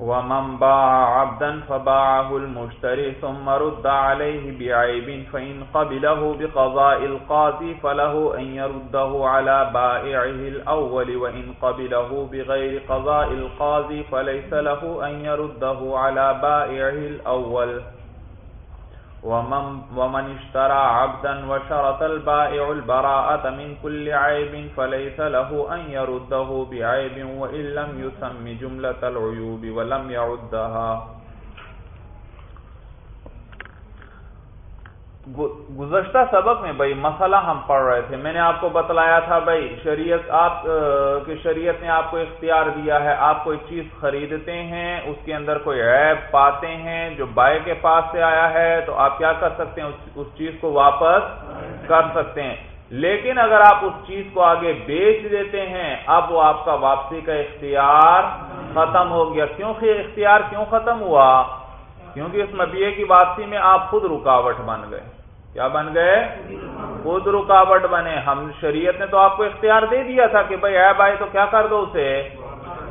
ومن باع عبدا فباعه المشتري ثم رد عليه بعيب فإن قبله بقضاء القاضي فله أن يرده على بائعه الأول وإن قبله بغير قضاء القاضي فليس له أن يرده على بائعه الأول ومن ومن اشترى عبدا وشرط البائع البراءة من كل عيب فليس له أن يرده بعيب وإن لم يسم جملة العيوب ولم يعدها. گزشتہ سبق میں بھائی مسئلہ ہم پڑھ رہے تھے۔ میں نے آپ کو بتلایا تھا بھائی، شریعت آپ کی شریعت نے آپ کو اختیار دیا ہے، آپ کوئی چیز خریدتے ہیں، اس کے اندر کوئی عیب پاتے ہیں جو بائے کے پاس سے آیا ہے، تو آپ کیا کر سکتے ہیں؟ اس چیز کو واپس کر سکتے ہیں۔ لیکن اگر آپ اس چیز کو آگے بیچ دیتے ہیں، اب وہ آپ کا واپسی کا اختیار ختم ہو گیا۔ کیوں اختیار کیوں ختم ہوا؟ کیونکہ اس مبیے کی واپسی میں آپ خود رکاوٹ بن گئے۔ کیا بن گئے؟ خود رکاوٹ بنے۔ ہم شریعت نے تو آپ کو اختیار دے دیا تھا کہ بھائی ایب آئے تو کیا کر دو اسے؟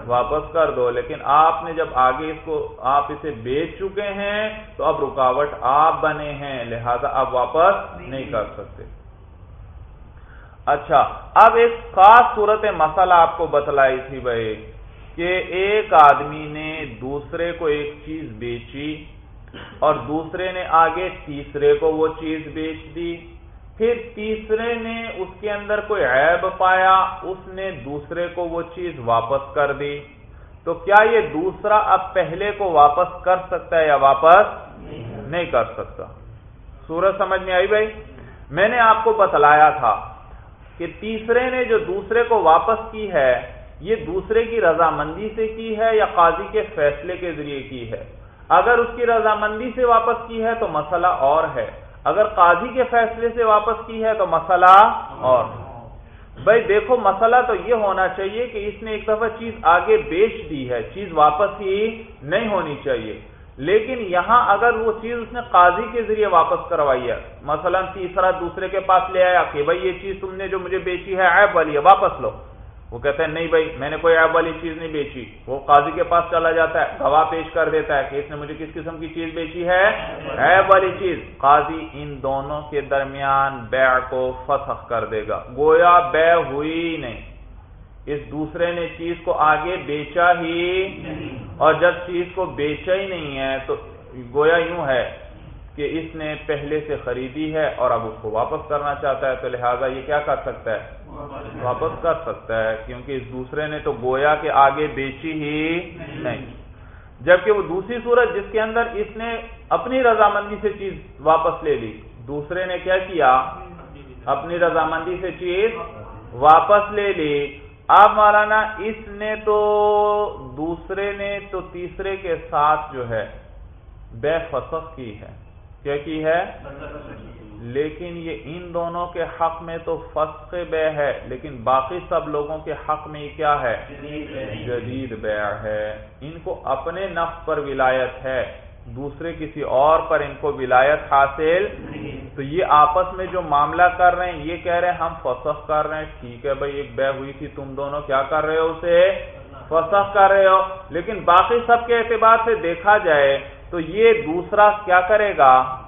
واپس کر دو۔ لیکن آپ نے جب آگے اس کو، آپ اسے بیچ چکے ہیں، تو اب رکاوٹ آپ بنے ہیں۔ لہذا آپ واپس نہیں کر سکتے۔ اچھا اب ایک خاص صورت مسئلہ آپ کو بتلائی تھی بھائی، کہ ایک آدمی نے دوسرے کو ایک چیز بیچی۔ اور دوسرے نے آگے تیسرے کو وہ چیز بیچ دی۔ پھر تیسرے نے اس کے اندر کوئی عیب پایا، اس نے دوسرے کو وہ چیز واپس کر دی۔ تو کیا یہ دوسرا اب پہلے کو واپس کر سکتا ہے یا واپس نہیں کر سکتا؟ سورج سمجھ میں آئی بھائی؟ میں نے آپ کو بتلایا تھا کہ تیسرے نے جو دوسرے کو واپس کی ہے، یہ دوسرے کی رضامندی سے کی ہے یا قاضی کے فیصلے کے ذریعے کی ہے؟ اگر اس کی رضامندی سے واپس کی ہے تو مسئلہ اور ہے۔ اگر قاضی کے فیصلے سے واپس کی ہے تو مسئلہ اور بھائی دیکھو، مسئلہ تو یہ ہونا چاہیے کہ اس نے ایک دفعہ چیز آگے بیچ دی ہے، چیز واپس ہی نہیں ہونی چاہیے۔ لیکن یہاں اگر وہ چیز اس نے قاضی کے ذریعے واپس کروائی ہے، مثلا تیسرا دوسرے کے پاس لے آیا کہ بھائی یہ چیز تم نے جو مجھے بیچی ہے ایپ والی ہے، واپس لو۔ وہ کہتے ہیں، نہیں بھائی، میں نے کوئی ایب والی چیز نہیں بیچی۔ وہ قاضی کے پاس چلا جاتا ہے، گواہ پیش کر دیتا ہے کہ اس نے مجھے کس قسم کی چیز بیچی ہے؟ ایب والی چیز۔ قاضی ان دونوں کے درمیان بیع کو فسخ کر دے گا۔ گویا بے ہوئی نہیں۔ اس دوسرے نے چیز کو آگے بیچا ہی اور جب چیز کو بیچا ہی نہیں ہے، تو گویا یوں ہے کہ اس نے پہلے سے خریدی ہے اور اب اس کو واپس کرنا چاہتا ہے۔ تو لہٰذا یہ کیا کر سکتا ہے؟ واپس کر سکتا ہے، کیونکہ اس دوسرے نے تو گویا کے آگے بیچی ہی نہیں۔ جبکہ وہ دوسری صورت جس کے اندر اس نے اپنی رضامندی سے چیز واپس لے لی، دوسرے نے کیا کیا؟ اپنی رضامندی سے چیز واپس لے لی۔ اب مولانا، اس نے تو دوسرے نے تو تیسرے کے ساتھ جو ہے بے فسخ کی ہے۔ کیا کی ہے؟ لیکن یہ ان دونوں کے حق میں تو فسق بے ہے، لیکن باقی سب لوگوں کے حق میں کیا ہے؟ جدید بے ہے۔ ان کو اپنے نفس پر ولایت ہے، دوسرے کسی اور پر ان کو ولایت حاصل تو یہ آپس میں جو معاملہ کر رہے ہیں، یہ کہہ رہے ہیں، ہم فسخ کر رہے ہیں۔ ٹھیک ہے بھائی، ایک بے ہوئی تھی، تم دونوں کیا کر رہے ہو اسے؟ فسخ کر رہے ہو۔ لیکن باقی سب کے اعتبار سے دیکھا جائے تو یہ دوسرا کیا کرے گا؟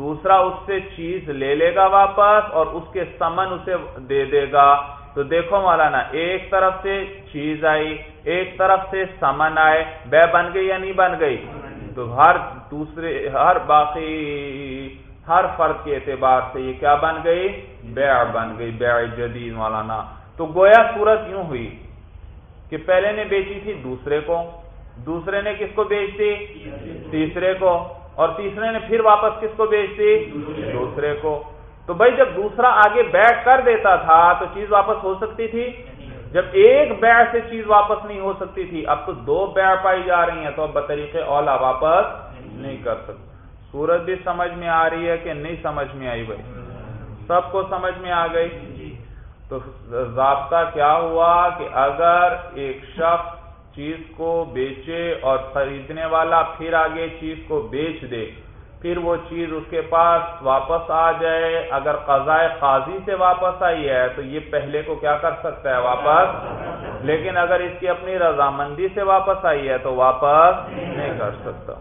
دوسرا اس سے چیز لے لے گا واپس اور اس کے سمن اسے دے دے گا۔ تو دیکھو مولانا، ایک طرف سے چیز آئی، ایک طرف سے سمن آئے۔ بے بن گئی یا نہیں بن گئی؟ تو ہر دوسرے، ہر باقی، ہر فرد کے اعتبار سے یہ کیا بن گئی؟ بیع بن گئی بیع جدید مولانا۔ تو گویا صورت یوں ہوئی کہ پہلے نے بیچی تھی دوسرے کو۔ دوسرے نے کس کو بیچ دی؟ تیسرے کو۔ اور تیسرے نے پھر واپس کس کو بیچ دی؟ دوسرے کو۔ تو بھائی جب دوسرا آگے بیٹھ کر دیتا تھا تو چیز واپس ہو سکتی تھی؟ جب ایک بیع سے چیز واپس نہیں ہو سکتی تھی، اب تو دو بیع پائی جا رہی ہیں تو اب بطریق اولا واپس نہیں کر سکتے۔ سورج بھی سمجھ میں آ رہی ہے کہ نہیں سمجھ میں آئی بھائی؟ سب کو سمجھ میں آ گئی۔ تو ضابطہ کیا ہوا کہ اگر ایک شخص چیز کو بیچے اور خریدنے والا پھر آگے چیز کو بیچ دے، پھر وہ چیز اس کے پاس واپس آ جائے۔ اگر قضاء قاضی سے واپس آئی ہے تو یہ پہلے کو کیا کر سکتا ہے؟ واپس۔ لیکن اگر اس کی اپنی رضامندی سے واپس آئی ہے تو واپس نہیں کر سکتا۔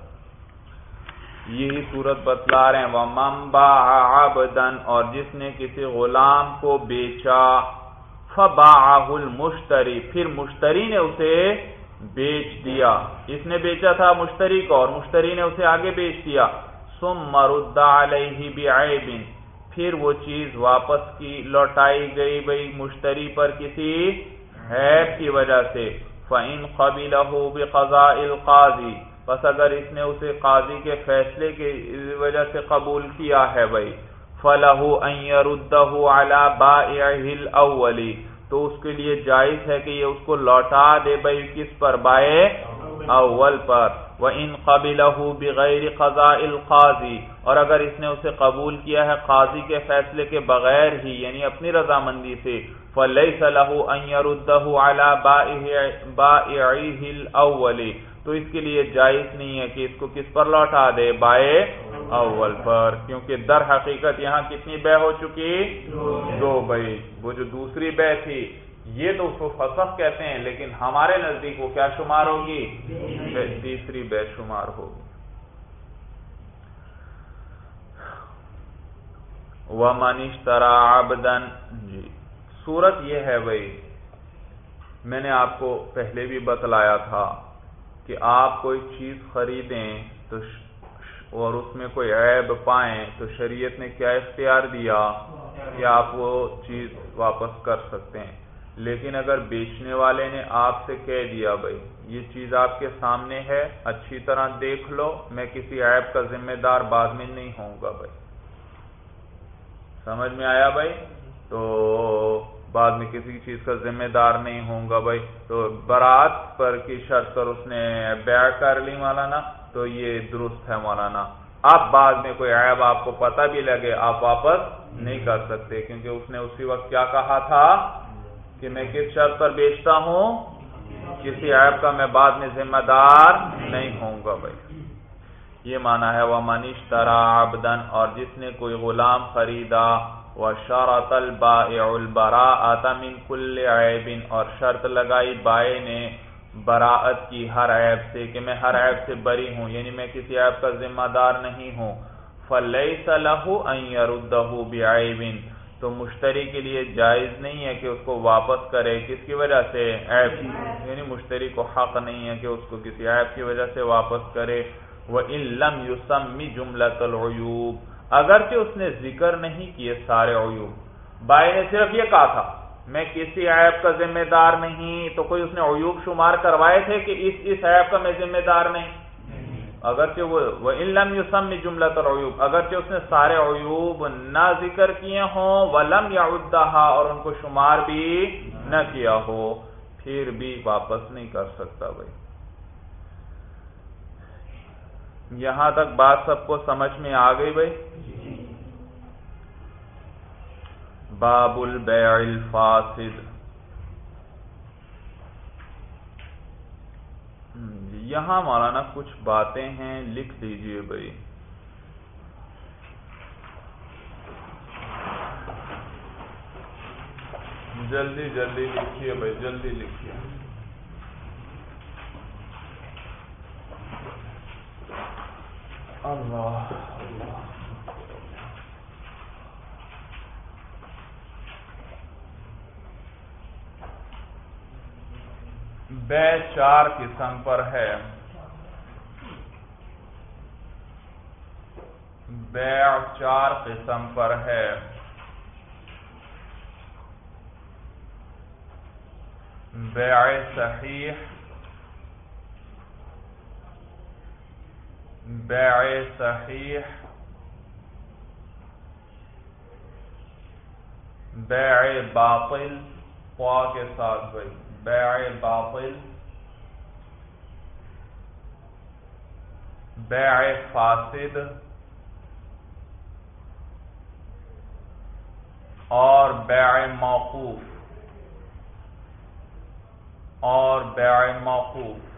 یہی صورت بتلا رہے ہیں۔ وہ ممبا آبدن اور جس نے کسی غلام کو بیچا فبا المشتری پھر مشتری نے اسے بیچ دیا۔ اس نے بیچا تھا؟ مشتری کو، اور مشتری نے اسے آگے بیچ دیا۔ سم مرد علیہ بعیب۔ پھر وہ چیز واپس کی، لوٹائی گئی بھائی مشتری پر کسی حیب کی وجہ سے۔ فَإِن قَبِلَهُ بِقَضَاءِ الْقَاضِ بس اگر اس نے اسے قاضی کے فیصلے کی وجہ سے قبول کیا ہے بھائی فَلَهُ أَن يَرُدَّهُ عَلَى بَائِعِهِ الْأَوَّلِ۔ تو اس کے لیے جائز ہے کہ یہ اس کو لوٹا دے بھائی کس پر؟ بائے اول پر۔ وہ ان قبل بغیر قضاء القاضی اور اگر اس نے اسے قبول کیا ہے قاضی کے فیصلے کے بغیر ہی یعنی اپنی رضامندی سے فلئی صلاح اعلی الاول تو اس کے لیے جائز نہیں ہے کہ اس کو کس پر لوٹا دے، بائے اول پر، کیونکہ در حقیقت یہاں کتنی بے ہو چکی؟ دو بھائی وہ جو دوسری بے تھی، یہ تو اس کو فسخ کہتے ہیں، لیکن ہمارے نزدیک وہ کیا شمار ہوگی؟ تیسری بے شمار ہوگی۔ وہ منیش ترا آبدن جی صورت یہ ہے بھائی، میں نے آپ کو پہلے بھی بتلایا تھا۔ کہ آپ کوئی چیز خریدیں تو اور اس میں کوئی عیب پائیں تو شریعت نے کیا اختیار دیا کہ آپ وہ چیز واپس کر سکتے ہیں۔ لیکن اگر بیچنے والے نے آپ سے کہہ دیا بھائی، یہ چیز آپ کے سامنے ہے، اچھی طرح دیکھ لو، میں کسی عیب کا ذمہ دار بعد میں نہیں ہوں گا بھائی۔ سمجھ میں آیا بھائی؟ تو بعد میں کسی چیز کا ذمہ دار نہیں ہوں گا بھائی۔ تو برات پر کی شرط پر اس نے بیع کر لی مولانا، تو یہ درست ہے مولانا۔ اب بعد میں کوئی عیب آپ کو پتہ بھی لگے، آپ واپس نہیں کر سکتے۔ کیونکہ اس نے اسی وقت کیا کہا تھا کہ میں کس شرط پر بیچتا ہوں؟ کسی عیب کا میں بعد میں ذمہ دار نہیں ہوں گا بھائی۔ یہ مانا ہے وہ منیش ترا آبدن اور جس نے کوئی غلام خریدا وہ شرط البا من کل عیبن اور شرط لگائی بائے نے براعت کی ہر عیب سے کہ میں ہر عیب سے بری ہوں یعنی میں کسی عیب کا ذمہ دار نہیں ہوں۔ فلئی صلاح بعیبن تو مشتری کے لیے جائز نہیں ہے کہ اس کو واپس کرے، کس کی وجہ سے؟ عیب یعنی مشتری کو حق نہیں ہے کہ اس کو کسی عیب کی وجہ سے واپس کرے۔ وہ علم یوسمی جملۃ العیوب اگرچہ اس نے ذکر نہیں کیے سارے عیوب۔ بائی نے صرف یہ کہا تھا، میں کسی عیب کا ذمہ دار نہیں، تو کوئی اس نے عیوب شمار کروائے تھے کہ اس اس عیب کا میں ذمہ دار نہیں؟ اگرچہ وہ علم یوسم جملہ عیوب اگرچہ اس نے سارے عیوب نہ ذکر کیے ہوں، ولم یا اور ان کو شمار بھی نہ کیا ہو، پھر بھی واپس نہیں کر سکتا بھائی۔ یہاں تک بات سب کو سمجھ میں آ گئی بھائی؟ باب البیع الفاسد۔ جی، یہاں مولانا کچھ باتیں ہیں، لکھ دیجیے بھائی۔ جلدی جلدی لکھیے بھائی، جلدی لکھیے۔ اللہ اللہ بے چار قسم پر ہے۔ بیع چار قسم پر ہے۔ بیع صحیح بیع صحیح بیع باطل، خواہ کے ساتھ بھائی بیع باطل بیع فاسد، اور بیع موقوف، اور بیع موقوف۔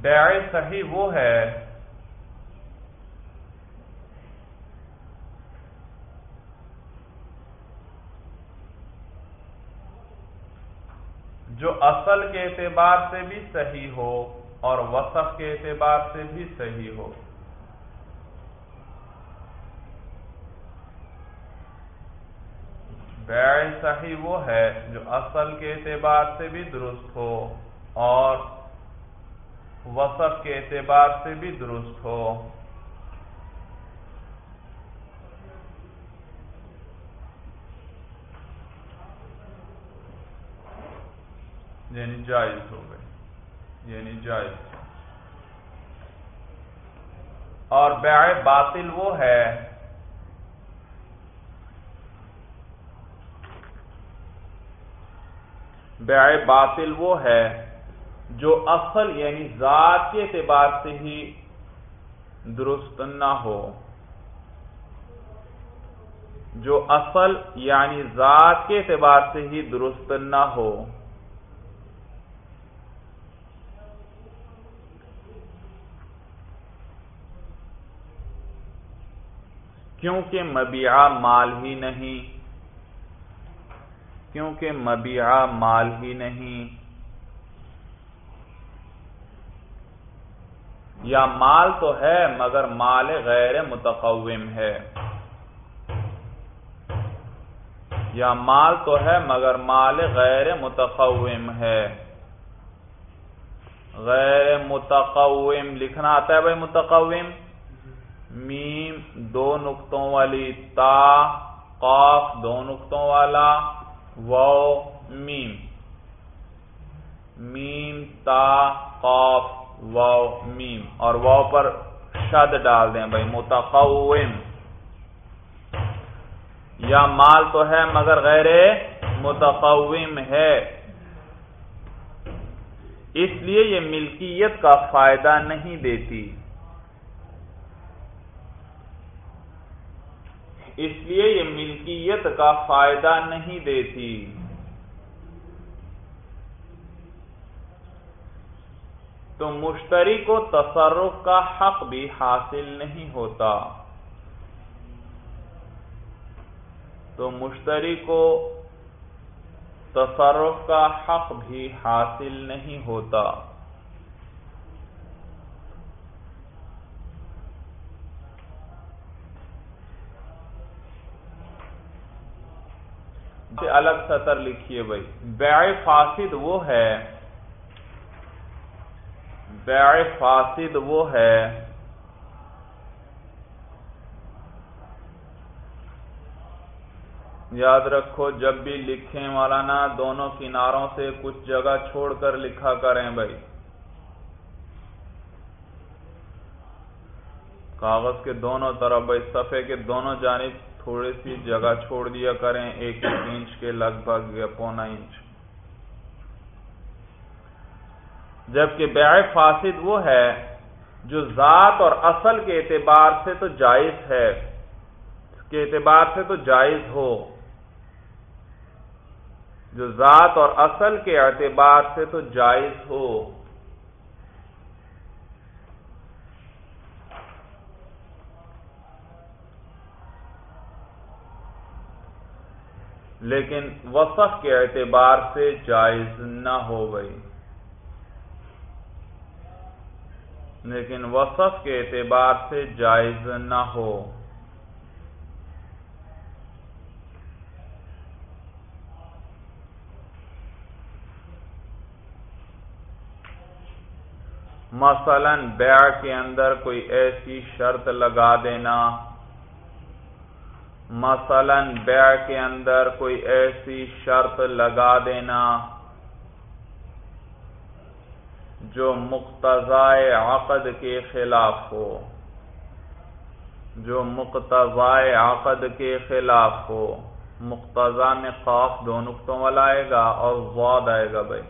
بیع صحیح وہ ہے جو اصل کے اعتبار سے بھی صحیح ہو اور وصف کے اعتبار سے بھی صحیح ہو۔ بیع صحیح وہ ہے جو اصل کے اعتبار سے بھی درست ہو اور وصف کے اعتبار سے بھی درست ہو۔ یعنی جائز ہو گئے۔ یعنی جائز۔ اور بیع باطل وہ ہے بیع باطل وہ ہے جو اصل یعنی ذات کے اعتبار سے ہی درست نہ ہو، جو اصل یعنی ذات کے اعتبار سے ہی درست نہ ہو۔ کیونکہ مبیعہ مال ہی نہیں، کیونکہ مبیعہ مال ہی نہیں۔ یا مال تو ہے مگر مال غیر متقوم ہے۔ یا مال تو ہے مگر مال غیر متقوم ہے۔ غیر متقوم لکھنا آتا ہے بھائی متقوم؟ میم دو نقطوں والی، تا، قاف دو نقطوں والا و میم۔ میم، تا، قاف و میم اور و پر شد ڈال دیں بھائی، متقوم۔ یا مال تو ہے مگر غیر متقوم ہے۔ اس لیے یہ ملکیت کا فائدہ نہیں دیتی۔ اس لیے یہ ملکیت کا فائدہ نہیں دیتی۔ تو مشتری کو تصرف کا حق بھی حاصل نہیں ہوتا۔ تو مشتری کو تصرف کا حق بھی حاصل نہیں ہوتا۔ الگ سطر لکھیے بھائی۔ بیع فاسد وہ ہے بیع فاسد وہ ہے۔ یاد رکھو، جب بھی لکھیں مولانا، دونوں کناروں سے کچھ جگہ چھوڑ کر لکھا کریں بھائی۔ کاغذ کے دونوں طرف بھائی، صفحے کے دونوں جانب تھوڑی سی جگہ چھوڑ دیا کریں، ایک انچ کے لگ بھگ یا پونا انچ۔ جبکہ بیع فاسد وہ ہے جو ذات اور اصل کے اعتبار سے تو جائز ہے، کے اعتبار سے تو جائز ہو۔ جو ذات اور اصل کے اعتبار سے تو جائز ہو۔ لیکن وصف کے اعتبار سے جائز نہ ہو گئی لیکن وصف کے اعتبار سے جائز نہ ہو۔ مثلا بیع کے اندر کوئی ایسی شرط لگا دینا۔ مثلا بیع کے اندر کوئی ایسی شرط لگا دینا۔ جو مقتضائے عقد کے خلاف ہو، جو مقتضائے عقد کے خلاف ہو، مقتضا میں خوف دو نقطوں والا آئے گا اور وعد آئے گا بھائی۔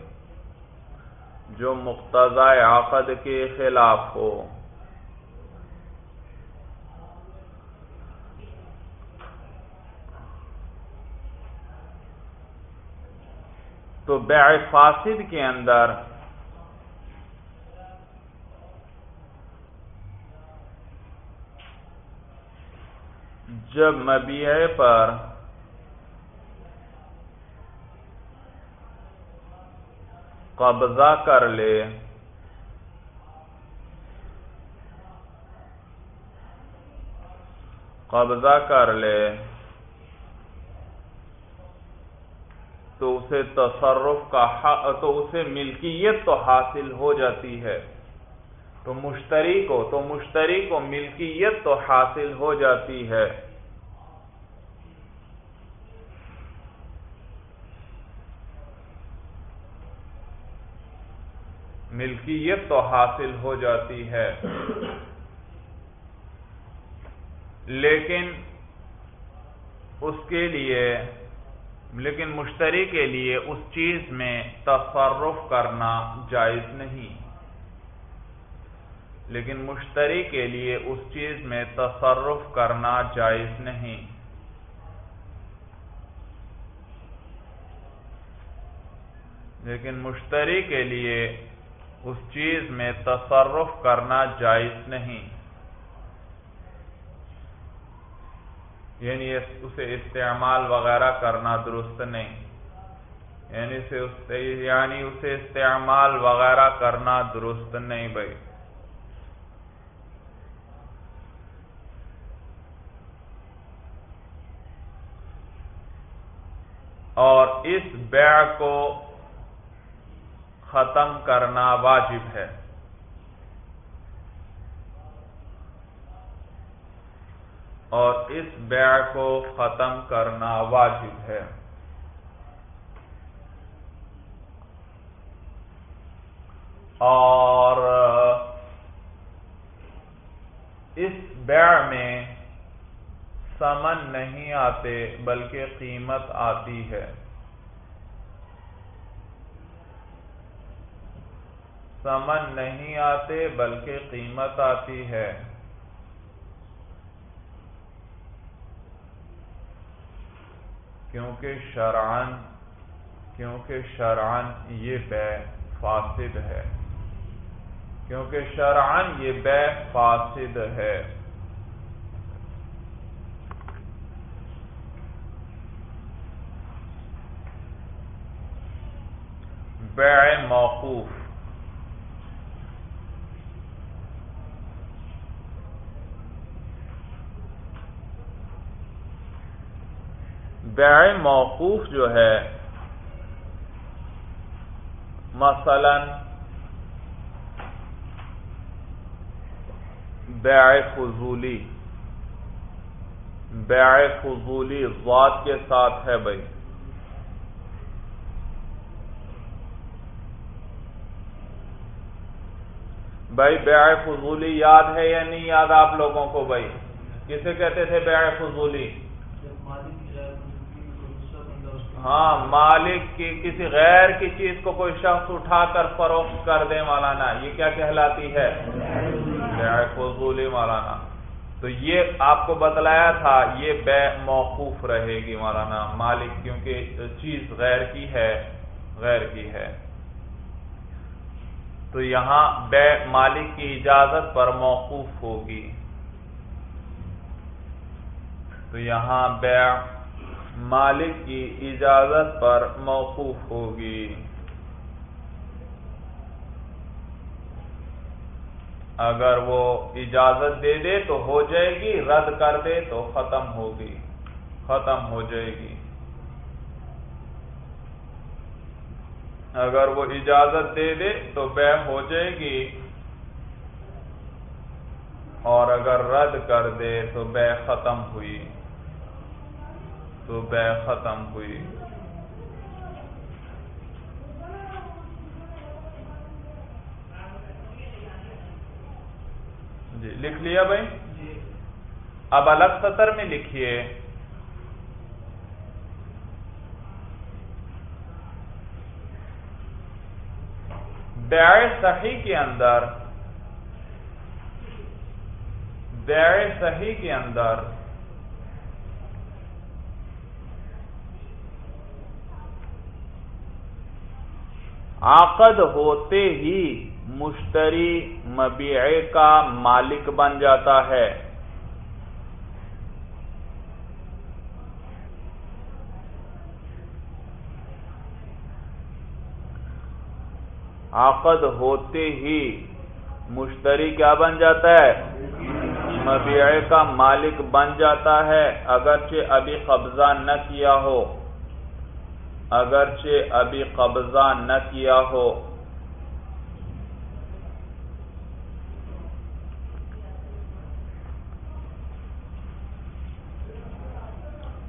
جو مقتضائے عقد کے خلاف ہو۔ تو بیع فاسد کے اندر جب مبیع پر قبضہ کر لے، قبضہ کر لے، تو اسے تصرف کا حق، تو اسے ملکیت تو حاصل ہو جاتی ہے۔ تو مشتری کو، تو مشتری کو ملکیت تو حاصل ہو جاتی ہے۔ ملکیت تو حاصل ہو جاتی ہے۔ لیکن اس کے لیے، لیکن مشتری کے لیے اس چیز میں تصرف کرنا جائز نہیں۔ لیکن مشتری کے لیے اس چیز میں تصرف کرنا جائز نہیں۔ لیکن مشتری کے لیے اس چیز میں تصرف کرنا جائز نہیں۔ یعنی اسے استعمال وغیرہ کرنا درست نہیں۔ یعنی اسے یعنی اسے استعمال وغیرہ کرنا درست نہیں بھائی۔ اور اس بیع کو ختم کرنا واجب ہے۔ اور اس بیع کو ختم کرنا واجب ہے۔ اور اس بیع میں سمن نہیں آتے بلکہ قیمت آتی ہے۔ سمن نہیں آتے بلکہ قیمت آتی ہے۔ کیونکہ شرعن کیونکہ شرعن یہ بے فاسد ہے۔ کیونکہ شرعن یہ بے فاسد ہے۔ بیع موقوف۔ بیع موقوف جو ہے، مثلا بیع فضولی بیع فضولی ذات کے ساتھ ہے بھائی۔ بھائی بیع فضولی یاد ہے یا نہیں یاد آپ لوگوں کو بھائی؟ کسے کہتے تھے بیع فضولی؟ ہاں مالک کی کسی غیر کی چیز کو کوئی شخص اٹھا کر فروخت کر دے مولانا، یہ کیا کہلاتی ہے؟ فضولی مولانا۔ تو یہ آپ کو بتلایا تھا، یہ بے موقوف رہے گی مولانا۔ مالک کیونکہ چیز غیر کی ہے، غیر کی ہے۔ تو یہاں بے مالک کی اجازت پر موقوف ہوگی۔ تو یہاں بے مالک کی اجازت پر موقوف ہوگی۔ اگر وہ اجازت دے دے تو ہو جائے گی، رد کر دے تو ختم ہوگی۔ ختم ہو جائے گی۔ اگر وہ اجازت دے دے تو بے ہو جائے گی۔ اور اگر رد کر دے تو بے ختم ہوئی۔ تو بے ختم ہوئی۔ جی لکھ لیا بھائی؟ اب الگ سطر میں لکھیے۔ بیع صحیح کے اندر بیع صحیح کے اندر۔ عقد ہوتے ہی مشتری مبیعے کا مالک بن جاتا ہے۔ عقد ہوتے ہی مشتری کیا بن جاتا ہے؟ مبیعے کا مالک بن جاتا ہے۔ اگرچہ ابھی قبضہ نہ کیا ہو۔ اگرچہ ابھی قبضہ نہ کیا ہو۔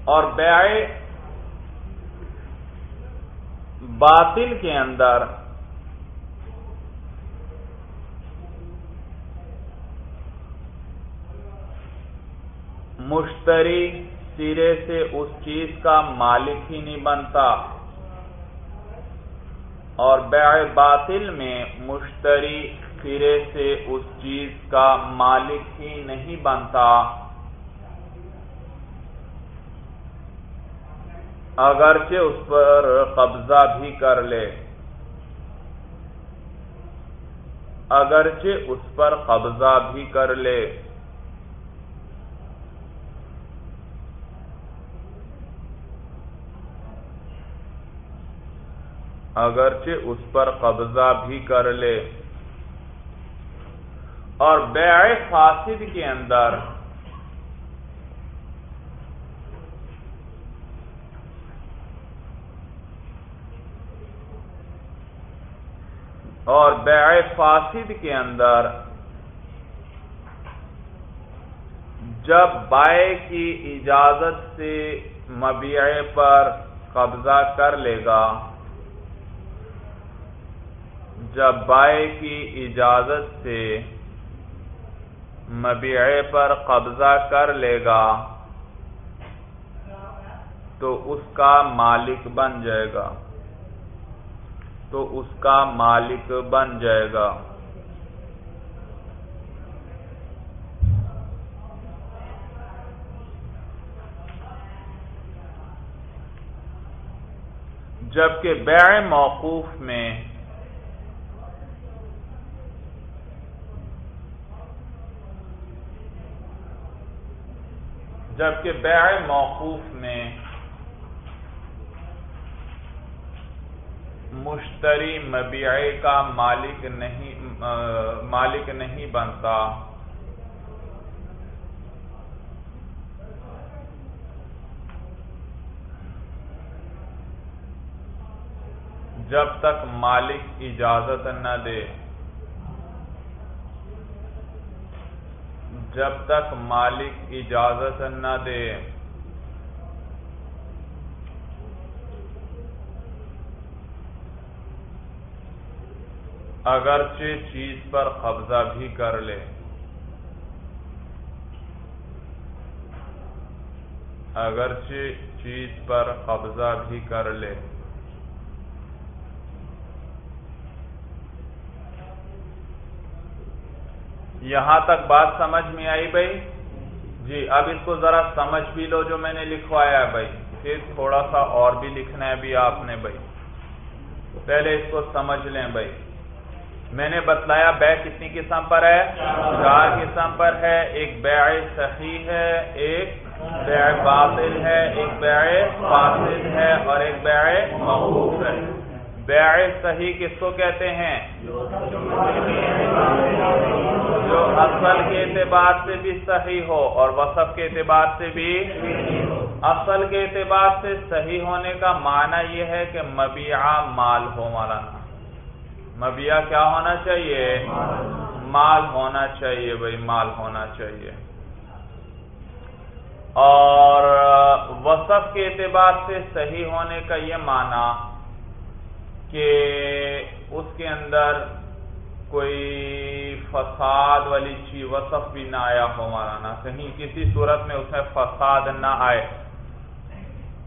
اور بیع باطل کے اندر مشتری سرے سے اس چیز کا مالک ہی نہیں بنتا۔ اور بیع باطل میں مشتری سرے سے اس چیز کا مالک ہی نہیں بنتا۔ اگرچہ اس پر قبضہ بھی کر لے۔ اگرچہ اس پر قبضہ بھی کر لے۔ اگرچہ اس پر قبضہ بھی کر لے۔ اور بیع فاسد کے اندر اور بیع فاسد کے اندر جب بائے کی اجازت سے مبیعے پر قبضہ کر لے گا جب بائے کی اجازت سے مبیعے پر قبضہ کر لے گا، تو اس کا مالک بن جائے گا۔ تو اس کا مالک بن جائے گا۔ جبکہ بیع موقوف میں جبکہ بیع موقوف میں مشتری مبیعے کا مالک نہیں مالک نہیں بنتا۔ جب تک مالک اجازت نہ دے۔ جب تک مالک اجازت نہ دے۔ اگرچہ چیز پر قبضہ بھی کر لے۔ اگرچہ چیز پر قبضہ بھی کر لے۔ یہاں تک بات سمجھ میں آئی بھائی؟ جی اب اس کو ذرا سمجھ بھی لو جو میں نے لکھوایا ہے بھائی۔ پھر تھوڑا سا اور بھی لکھنا ہے بھی آپ نے بھائی۔ پہلے اس کو سمجھ لیں بھائی۔ میں نے بتلایا بیع کتنی قسم پر ہے؟ چار قسم پر ہے۔ ایک بیع صحیح ہے، ایک بیع باطل ہے، ایک بیع فاسد ہے اور ایک بیع موقوف ہے۔ بیع صحیح کس کو کہتے ہیں؟ جو اصل کے اعتبار سے بھی صحیح ہو اور وصف کے اعتبار سے بھی اصل کے اعتبار سے صحیح ہونے کا معنی یہ ہے کہ مبیعہ مال ہو مولانا مبیا کیا ہونا چاہیے؟ مال ہونا چاہیے بھائی، مال ہونا چاہیے۔ اور وصف کے اعتبار سے صحیح ہونے کا یہ معنی کہ اس کے اندر کوئی فساد والی چیز، وصف بھی نہ آیا ہو مولانا کہیں کسی صورت میں اس میں فساد نہ آئے۔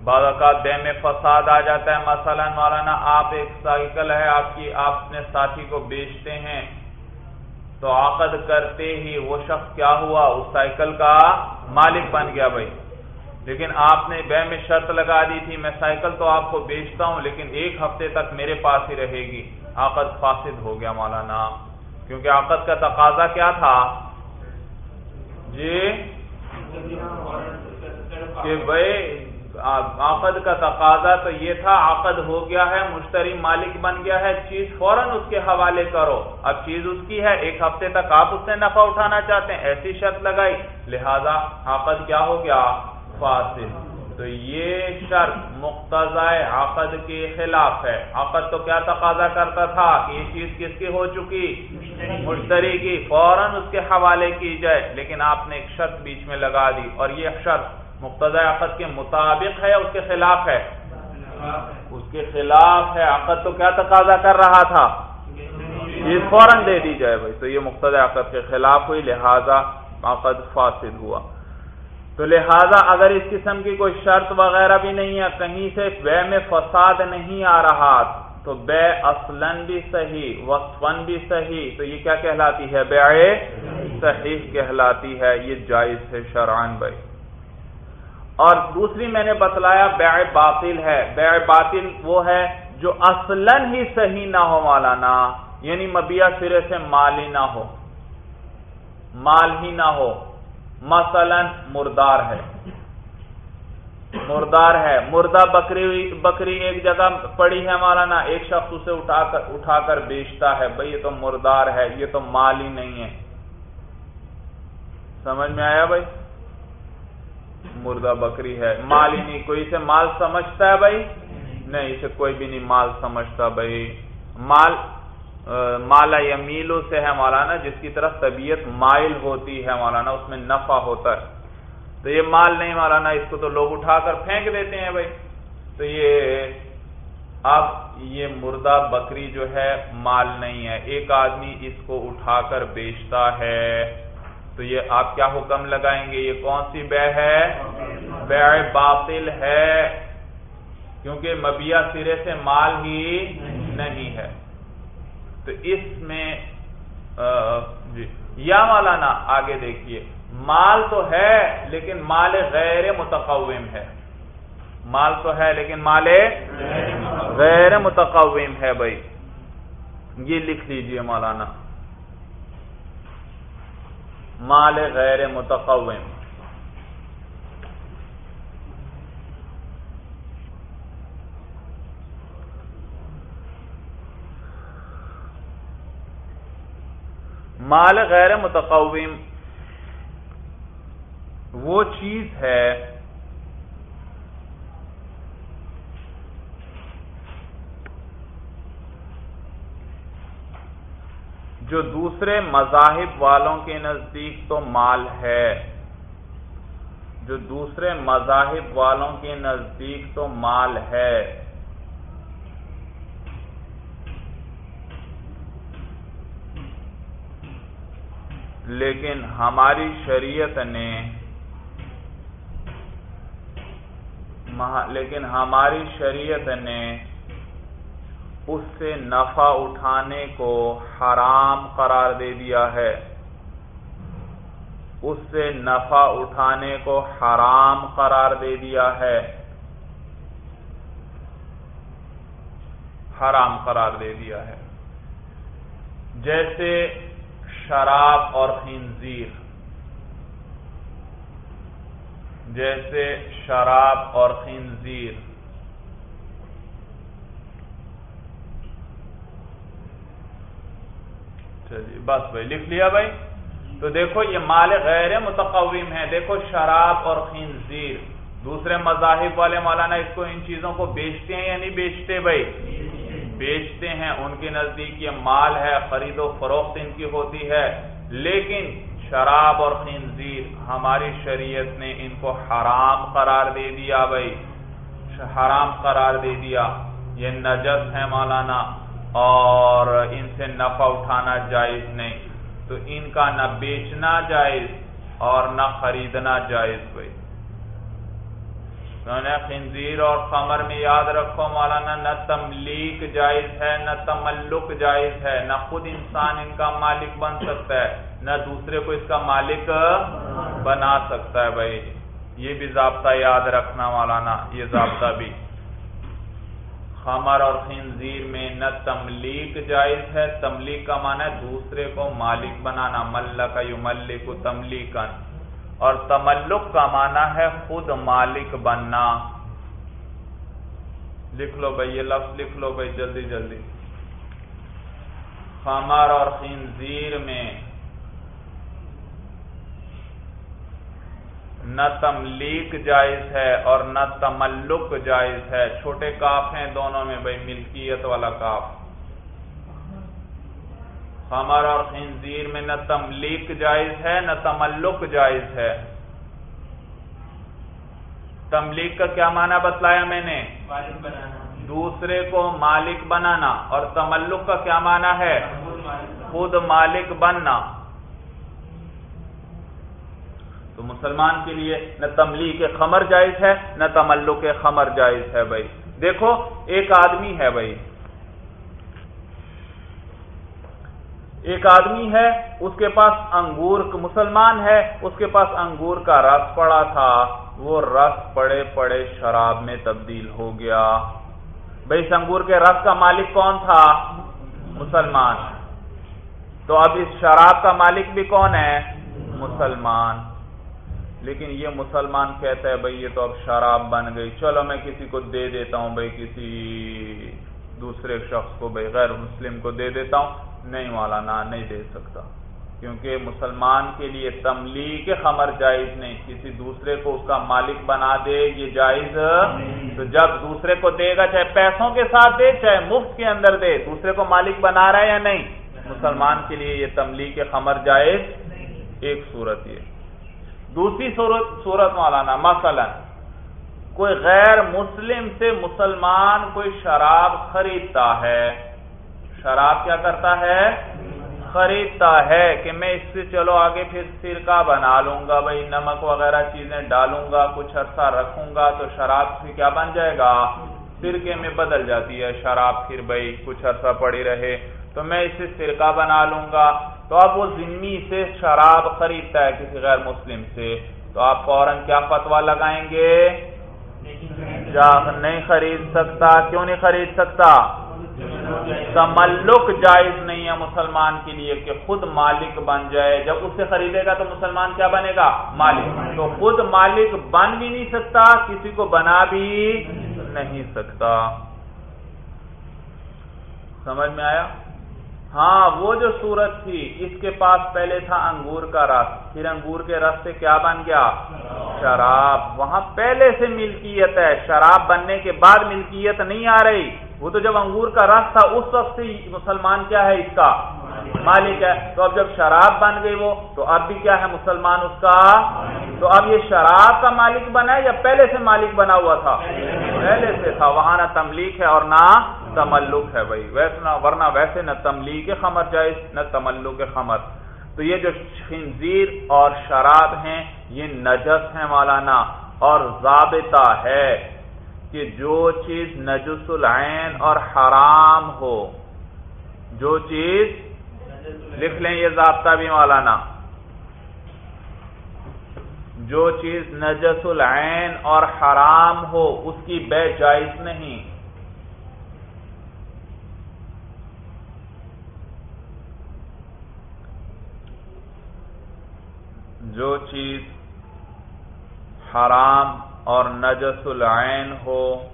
بعض اوقات دے میں فساد آ جاتا ہے۔ مثلا مولانا، آپ ایک سائیکل ہے، آپ کی، آپ اپنے ساتھی کو بیچتے ہیں، تو عقد کرتے ہی وہ شخص کیا ہوا؟ اس سائیکل کا مالک بن گیا بھائی۔ لیکن آپ نے بے میں شرط لگا دی تھی، میں سائیکل تو آپ کو بیچتا ہوں، لیکن ایک ہفتے تک میرے پاس ہی رہے گی۔ عقد فاسد ہو گیا مولانا۔ کیونکہ عقد کا تقاضا کیا تھا؟ جی؟ کہ بھائی، عقد کا تقاضا تو یہ تھا، عقد ہو گیا ہے، مشتری مالک بن گیا ہے، چیز فوراً اس کے حوالے کرو۔ اب چیز اس کی ہے، ایک ہفتے تک آپ اس سے نفع اٹھانا چاہتے ہیں، ایسی شرط لگائی۔ لہذا عقد کیا ہو گیا؟ فاصل تو یہ شرط مقتضى عقد کے خلاف ہے۔ عقد تو کیا تقاضا کرتا تھا کہ یہ چیز کس کی ہو چکی؟ مشتری کی، فوراً اس کے حوالے کی جائے۔ لیکن آپ نے ایک شرط بیچ میں لگا دی اور یہ شرط مقتض عقد کے مطابق ہے، اس کے خلاف ہے۔ اس کے خلاف ہے۔ عقد تو کیا تقاضا کر رہا تھا؟ یہ فوراً دے دی جائے بھائی۔ تو یہ مقتض عقد کے خلاف ہوئی، لہذا عقد فاسد ہوا۔ تو لہذا اگر اس قسم کی کوئی شرط وغیرہ بھی نہیں ہے، کہیں سے بے میں فساد نہیں آ رہا، تو بے اصلاً بھی صحیح وصفن بھی صحیح، تو یہ کیا کہلاتی ہے؟ بے صحیح کہلاتی ہے، یہ جائز ہے شرعان بھائی۔ اور دوسری میں نے بتلایا بیع باطل ہے۔ بیع باطل وہ ہے جو اصلاً ہی صحیح نہ ہو مولانا یعنی مبیا سرے سے مال ہی نہ ہو، مال ہی نہ ہو۔ مثلا مردار ہے۔ مردار ہے۔ مردہ بکری بکری ایک جگہ پڑی ہے مولانا، ایک شخص اسے اٹھا کر اٹھا کر بیچتا ہے۔ بھائی یہ تو مردار ہے، یہ تو مال ہی نہیں ہے۔ سمجھ میں آیا بھائی مردہ بکری ہے۔ مال ہی نہیں، کوئی اسے مال سمجھتا ہے بھائی نہیں، اسے کوئی بھی نہیں مال سمجھتا بھائی مال مالا یمیلو سے ہے مولانا، جس کی طرف طبیعت مائل ہوتی ہے مولانا، اس میں نفع ہوتا ہے۔ تو یہ مال نہیں مولانا، اس کو تو لوگ اٹھا کر پھینک دیتے ہیں بھائی۔ تو یہ اب یہ مردہ بکری جو ہے مال نہیں ہے۔ ایک آدمی اس کو اٹھا کر بیچتا ہے۔ تو یہ آپ کیا حکم لگائیں گے؟ یہ کون سی بے ہے؟ بے باطل ہے۔ کیونکہ مبیا سرے سے مال ہی نہیں ہے۔ تو اس میں جی یا مولانا آگے دیکھیے، مال تو ہے لیکن مال غیر متقوم ہے۔ مال تو ہے لیکن مال غیر متقوم ہے بھائی۔ یہ لکھ لیجیے مولانا۔ مال غیر متقوم۔ مال غیر متقوم وہ چیز ہے جو دوسرے مذاہب والوں کے نزدیک تو مال ہے۔ جو دوسرے مذاہب والوں کے نزدیک تو مال ہے۔ لیکن ہماری شریعت نے لیکن ہماری شریعت نے اس سے نفع اٹھانے کو حرام قرار دے دیا ہے۔ اس سے نفع اٹھانے کو حرام قرار دے دیا ہے۔ حرام قرار دے دیا ہے۔ جیسے شراب اور خنزیر۔ جیسے شراب اور خنزیر۔ چلیے، بس بھائی، لکھ لیا بھائی؟ تو دیکھو، یہ مال غیر متقویم ہے دیکھو، شراب اور خنزیر۔ دوسرے مذاہب والے مولانا اس کو ان چیزوں کو بیچتے ہیں یا نہیں بیچتے بھائی؟ بیچتے ہیں، ان کے نزدیک یہ مال ہے، خرید و فروخت ان کی ہوتی ہے، لیکن شراب اور خنزیر ہماری شریعت نے ان کو حرام قرار دے دیا بھائی۔ حرام قرار دے دیا۔ یہ نجس ہے مولانا، اور ان سے نفع اٹھانا جائز نہیں۔ تو ان کا نہ بیچنا جائز اور نہ خریدنا جائز بھائی۔ خنزیر اور خمر میں یاد رکھو، مولانا، نہ تملیک جائز ہے، نہ تملک جائز ہے، نہ خود انسان ان کا مالک بن سکتا ہے، نہ دوسرے کو اس کا مالک بنا سکتا ہے بھائی۔ یہ بھی ضابطہ یاد رکھنا مولانا، یہ ضابطہ بھی۔ خمر اور خنزیر میں نہ تملیک جائز ہے، تملیک کا معنی ہے دوسرے کو مالک بنانا ملک یو ملک تملیکن اور تملک کا معنی ہے خود مالک بننا۔ لکھ لو بھائی، یہ لفظ لکھ لو بھائی، جلدی جلدی۔ خمر اور خنزیر میں نہ تملیک جائز ہے اور نہ تملک جائز ہے۔ چھوٹے کاف ہیں دونوں میں بھائی، ملکیت والا کاف۔ خمر اور خنزیر میں نہ تملیک جائز ہے نہ تملک جائز ہے۔ تملیک کا کیا معنی بتلایا میں نے؟ دوسرے کو مالک بنانا۔ اور تملک کا کیا معنی ہے؟ خود مالک بننا۔ تو مسلمان کے لیے نہ تملی کے خمر جائز ہے نہ تملو کے خمر جائز ہے بھائی۔ دیکھو ایک آدمی ہے بھائی۔ ایک آدمی ہے، اس کے پاس انگور مسلمان ہے، اس کے پاس انگور کا رس پڑا تھا۔ وہ رس پڑے پڑے شراب میں تبدیل ہو گیا۔ بھائی، اس انگور کے رس کا مالک کون تھا؟ مسلمان۔ تو اب اس شراب کا مالک بھی کون ہے؟ مسلمان۔ لیکن یہ مسلمان کہتا ہے، بھائی، یہ تو اب شراب بن گئی۔ چلو، میں کسی کو دے دیتا ہوں، بھائی، کسی دوسرے شخص کو، بھائی، غیر مسلم کو دے دیتا ہوں۔ نہیں والا نہ نہیں دے سکتا۔ کیونکہ مسلمان کے لیے تملی کے خمر جائز نہیں۔ کسی دوسرے کو اس کا مالک بنا دے، یہ جائز تو جب دوسرے کو دے گا، چاہے پیسوں کے ساتھ دے، چاہے مفت کے اندر دے، دوسرے کو مالک بنا رہا ہے یا نہیں؟ مسلمان کے لیے یہ تملی کے خمر جائز ایک صورت یہ۔ دوسری صورت صورت مولانا، مثلا کوئی غیر مسلم سے مسلمان کوئی شراب خریدتا ہے شراب کیا کرتا ہے؟ خریدتا ہے کہ میں اس سے چلو آگے پھر سرکہ بنا لوں گا بھائی نمک وغیرہ چیزیں ڈالوں گا کچھ عرصہ رکھوں گا تو شراب سے کیا بن جائے گا؟ سرکے میں بدل جاتی ہے شراب پھر بھائی کچھ عرصہ پڑی رہے تو میں اسے سرکہ بنا لوں گا۔ تو اب وہ ذمی سے شراب خریدتا ہے کسی غیر مسلم سے۔ تو آپ فوراً کیا فتوا لگائیں گے؟ جا نہیں خرید سکتا کیوں نہیں خرید سکتا؟ تملک جائز نہیں ہے مسلمان کے لیے کہ خود مالک بن جائے۔ جب اس سے خریدے گا تو مسلمان کیا بنے گا؟ مالک۔ تو خود مالک بن بھی نہیں سکتا، کسی کو بنا بھی نہیں سکتا۔ سمجھ میں آیا؟ ہاں وہ جو صورت تھی، اس کے پاس پہلے تھا انگور کا رس۔ پھر انگور کے رس سے کیا بن گیا؟ شراب۔ وہاں پہلے سے ملکیت ہے۔ شراب بننے کے بعد ملکیت نہیں آ رہی۔ وہ تو جب انگور کا رس تھا، اس وقت سے مسلمان کیا ہے اس کا؟ مالک ہے۔ تو اب جب شراب بن گئی وہ، تو اب بھی کیا ہے مسلمان اس کا؟ تو اب یہ شراب کا مالک بنا ہے یا پہلے سے مالک بنا ہوا تھا؟ پہلے سے تھا۔ وہاں نہ تملیک ہے اور نہ تملک ہے بھائی۔ ویسے نہ، ورنہ ویسے نہ تملی کے خمر جائز، نہ تملو کے خمر۔ تو یہ جو خنزیر اور شراب ہیں، یہ نجس ہیں مولانا، اور ضابطہ ہے۔ کہ جو چیز نجس العین اور حرام ہو، جو چیز لکھ لیں یہ ضابطہ بھی مولانا، جو چیز نجس العین اور حرام ہو، اس کی بے جائز نہیں۔ جو چیز حرام اور نجس العین ہو،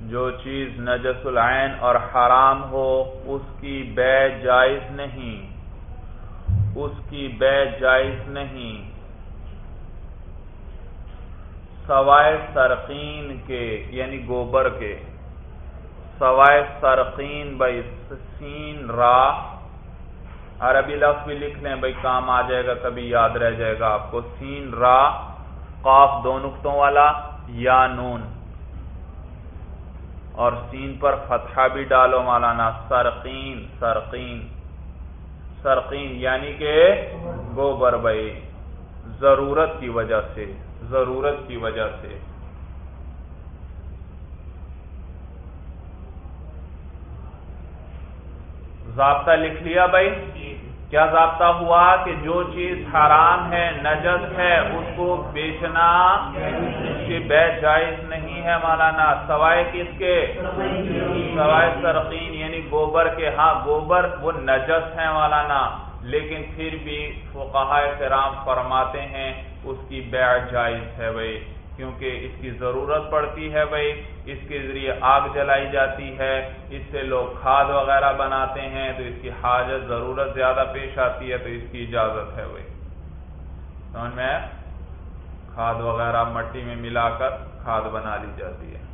جو چیز نجس العین اور حرام ہو، اس کی بے جائز نہیں۔ اس کی بے جائز نہیں۔ سوائے سرقین کے یعنی گوبر کے۔ سوائے سرقین بھائی، سین، را۔ عربی لفظ بھی لکھ لیں، بھائی کام آ جائے گا، کبھی یاد رہ جائے گا آپ کو۔ سین، را۔ قاف دو نقطوں والا، یا نون۔ اور سین پر فتحہ بھی ڈالو مولانا، سرقین سرقین۔ سرقین یعنی کہ گوبر بھائی۔ ضرورت کی وجہ سے، ضرورت کی وجہ سے۔ ضابطہ لکھ لیا بھائی؟ کیا ضابطہ ہوا کہ جو چیز حرام ہے نجد ہے، اس کو بیچنا اس کی بے جائز نہیں ہے مولانا، سوائے کس کے سوائے سرقین یعنی گوبر کے۔ ہاں گوبر وہ نجس ہے مولانا، لیکن پھر بھی وہ کرام فرماتے ہیں اس کی بے جائز ہے بھائی۔ کیونکہ اس کی ضرورت پڑتی ہے بھائی، اس کے ذریعے آگ جلائی جاتی ہے، اس سے لوگ کھاد وغیرہ بناتے ہیں، تو اس کی حاجت ضرورت زیادہ پیش آتی ہے، تو اس کی اجازت ہے بھائی۔ سمجھ میں کھاد وغیرہ مٹی میں ملا کر کھاد بنا لی جاتی ہے۔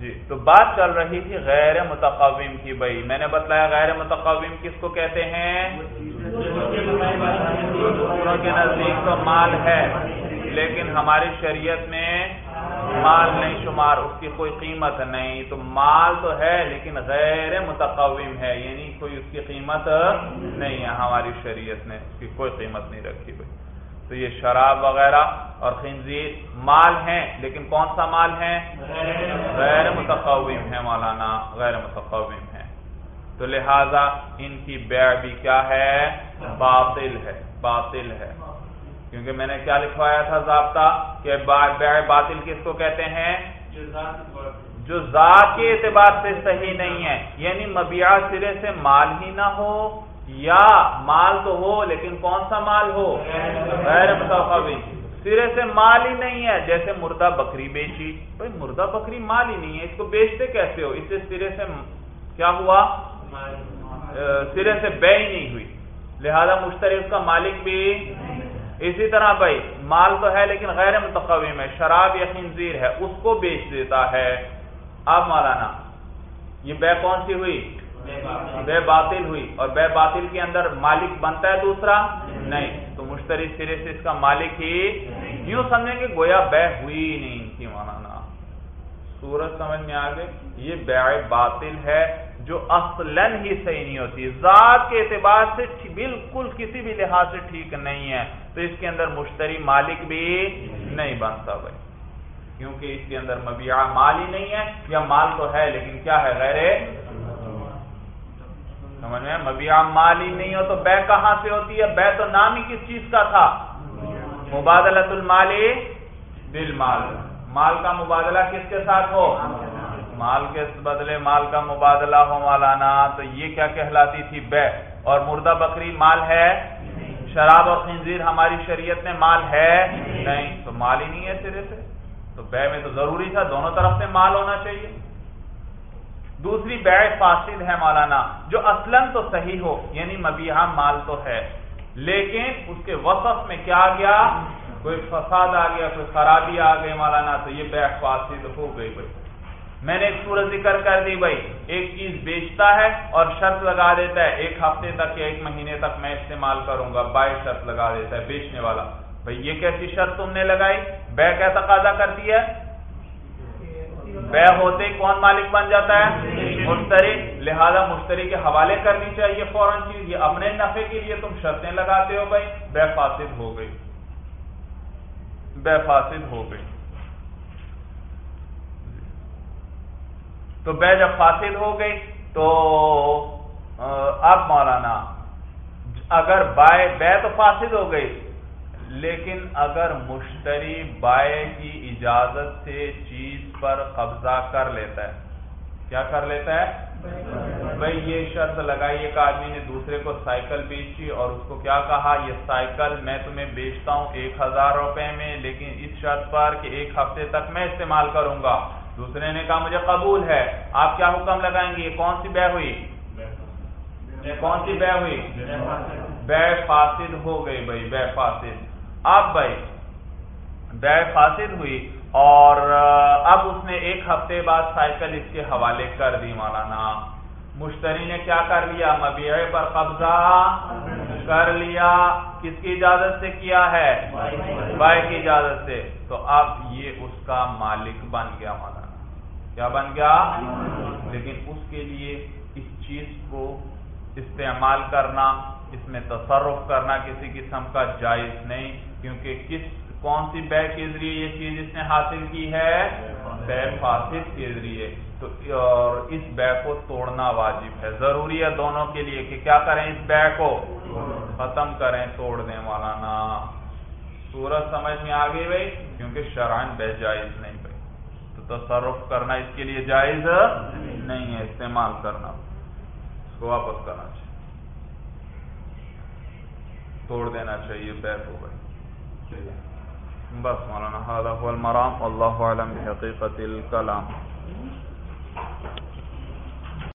جی۔ تو بات چل رہی تھی غیر متقوم کی، بھائی۔ میں نے بتلایا غیر متقوم کس کو کہتے ہیں؟ کے نزدیک تو مال ہے، لیکن ہماری شریعت میں مال نہیں شمار، اس کی کوئی قیمت نہیں۔ تو مال تو ہے، لیکن غیر متقوم ہے یعنی کوئی اس کی قیمت نہیں ہے۔ ہماری شریعت نے اس کی کوئی قیمت نہیں رکھی، بھائی۔ تو یہ شراب وغیرہ اور خنزیر مال ہیں، لیکن کون سا مال ہے غیر متقوم ہے مولانا، غیر متقوم ہے تو لہذا ان کی بیع بھی کیا ہے؟ باطل ہے باطل ہے۔ کیونکہ میں نے کیا لکھوایا تھا ضابطہ کہ بیع باطل کس کو کہتے ہیں؟ جو ذات کے اعتبار سے صحیح نہیں ہے یعنی مبیع سرے سے مال ہی نہ ہو۔ یا مال تو ہو لیکن کون سا مال ہو؟ غیر متوقع سرے سے مال ہی نہیں ہے، جیسے مردہ بکری بیچی۔ بھائی، مردہ بکری مال ہی نہیں ہے، اس کو بیچتے کیسے ہو؟ اس سے سرے سے کیا ہوا؟ سرے سے بے ہی نہیں ہوئی۔ لہذا مشتری اس کا مالک بھی اسی طرح بھائی، مال تو ہے لیکن غیر متقویم ہے شراب یا خنزیر ہے، اس کو بیچ دیتا ہے۔ اب مولانا، یہ بے کون سی ہوئی؟ بے باطل. ہوئی اور بے باطل کے اندر مالک بنتا ہے دوسرا؟ نہیں. تو مشتری سرے سے اس کا مالک ہی یوں سمجھیں گے گویا بے ہوئی نہیں ان کی مولانا. سورج سمجھ میں آ گئے یہ بے باطل ہے جو اصلا ہی صحیح نہیں ہوتی. ذات کے اعتبار سے بالکل کسی بھی لحاظ سے ٹھیک نہیں ہے. تو اس کے اندر مشتری مالک بھی نہیں بنتا بھائی. کیونکہ اس کے اندر مبیع مال ہی نہیں ہے یا مال تو ہے لیکن کیا ہے؟ غیر سمجھ میں مبیع مال ہی نہیں ہو تو بے کہاں سے ہوتی ہے؟ بے تو نام ہی کس چیز کا تھا؟ مبادلت المال بالمال۔ مال کا مبادلہ کس کے ساتھ ہو؟ مال کے بدلے مال کا مبادلہ ہو مالانا تو یہ کیا کہلاتی تھی؟ بے۔ اور مردہ بکری مال ہے؟ شراب اور خنزیر ہماری شریعت میں مال ہے؟ نہیں۔ تو مال ہی نہیں ہے سرے سے۔ تو بے میں تو ضروری تھا، دونوں طرف سے مال ہونا چاہیے۔ دوسری بے فاسد ہے مولانا، جو اصلا تو صحیح ہو یعنی مبیحہ مال تو ہے۔ لیکن اس کے وصف میں کیا گیا؟ کوئی فساد آ گیا، کوئی خرابی آ گئی مولانا، تو یہ بے فاسد ہو گئی بھائی۔ میں نے ایک صورت ذکر کر دی بھائی۔ ایک چیز بیچتا ہے اور شرط لگا دیتا ہے۔ ایک ہفتے تک یا ایک مہینے تک میں استعمال کروں گا بائی شرط لگا دیتا ہے بیچنے والا۔ بھائی، یہ کیسی شرط تم نے لگائی؟ بے کیا تقاضا کرتی ہے؟ بے ہوتے کون مالک بن جاتا ہے؟ مشتری. لہذا مشتری کے حوالے کرنی چاہیے فوراً چیز. یہ اپنے نفے کے لیے تم شرطیں لگاتے ہو بھائی. بے فاسد ہو گئی. بے فاسد ہو گئی. تو بے جب فاسد ہو گئی تو اب مولانا، اگر بائے بے تو فاسد ہو گئی لیکن اگر مشتری بائے کی اجازت سے چیز پر قبضہ کر لیتا ہے، کیا کر لیتا ہے؟ بھائی، یہ شرط لگائی، ایک آدمی نے دوسرے کو سائیکل بیچی اور اس کو کیا کہا؟ یہ سائیکل میں تمہیں بیچتا ہوں ایک ہزار روپے میں، لیکن اس شرط پر کہ ایک ہفتے تک میں استعمال کروں گا۔ دوسرے نے کہا، مجھے قبول ہے۔ آپ کیا حکم لگائیں گے؟ کون سی بے ہوئی؟ کون سی بے ہوئی؟ بے فاسد ہو گئی بھائی، بے فاسد۔ اب بھائی، بے فاسد ہوئی اور اب اس نے ایک ہفتے بعد سائیکل اس کے حوالے کر دی مولانا۔ مشتری نے کیا کر لیا؟ مبیع پر قبضہ کر لیا۔ کس کی اجازت سے کیا ہے؟ بھائی کی اجازت سے۔ تو اب یہ اس کا مالک بن گیا مولانا۔ کیا بن گیا؟ لیکن اس کے لیے اس چیز کو استعمال کرنا، اس میں تصرف کرنا کسی قسم کا جائز نہیں۔ کیونکہ کس کون سی بے کے ذریعے یہ چیز اس نے حاصل کی ہے؟ بے فاسد کے ذریعے۔ تو اور اس بے کو توڑنا واجب ہے۔ ضروری ہے دونوں کے لیے کہ کیا کریں اس بے کو؟ ختم کریں توڑ دیں مولانا سورج سمجھ میں آ گئی بھائی؟ کیونکہ شرائن بے جائز نہیں بھائی۔ تو تصرف کرنا اس کے لیے جائز نہیں ہے، استعمال کرنا۔ اس کو واپس کرنا چاہیے۔ توڑ دینا چاہیے بیت ہو گئی بس مولانا هذا هو المرام والله اعلم بحقيقة الكلام.